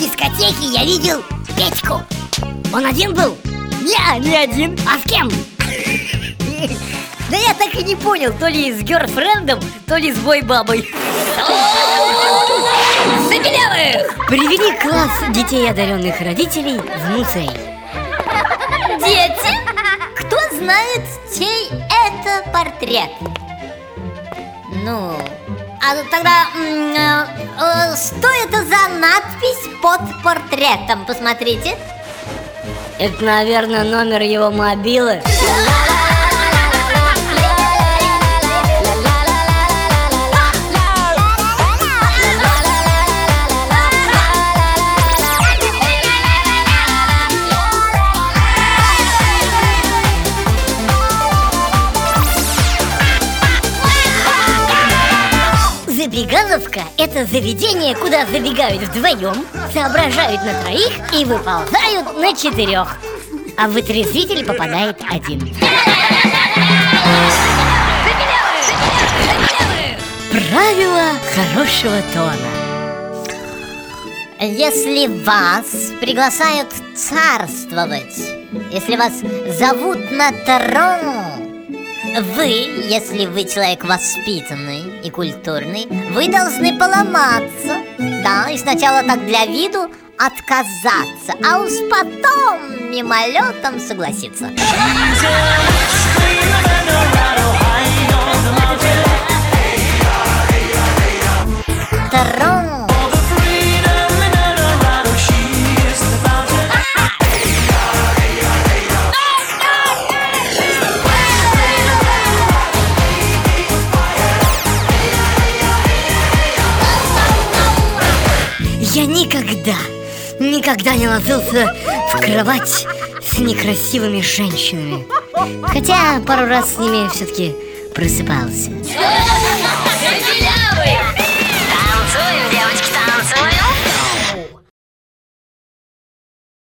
дискотеке я видел Петьку Он один был? Не, не один А с кем? Да я так и не понял, то ли с герфрендом, то ли с бой-бабой Забелявых! Привели класс детей одаренных родителей в музей Дети, кто знает, чей это портрет? Ну, а тогда э, э, что это за надпись под портретом? Посмотрите. Это, наверное, номер его мобилы Забегаловка – это заведение, куда забегают вдвоем, соображают на троих и выползают на четырех. А в вытрезвитель попадает один. Правило хорошего тона. Если вас приглашают царствовать, если вас зовут на трон, вы, если вы человек воспитанный и культурный, вы должны поломаться, да, и сначала так для виду отказаться, а уж потом мимолетом согласиться. Я никогда, никогда не ложился в кровать с некрасивыми женщинами. Хотя пару раз с ними все-таки просыпался.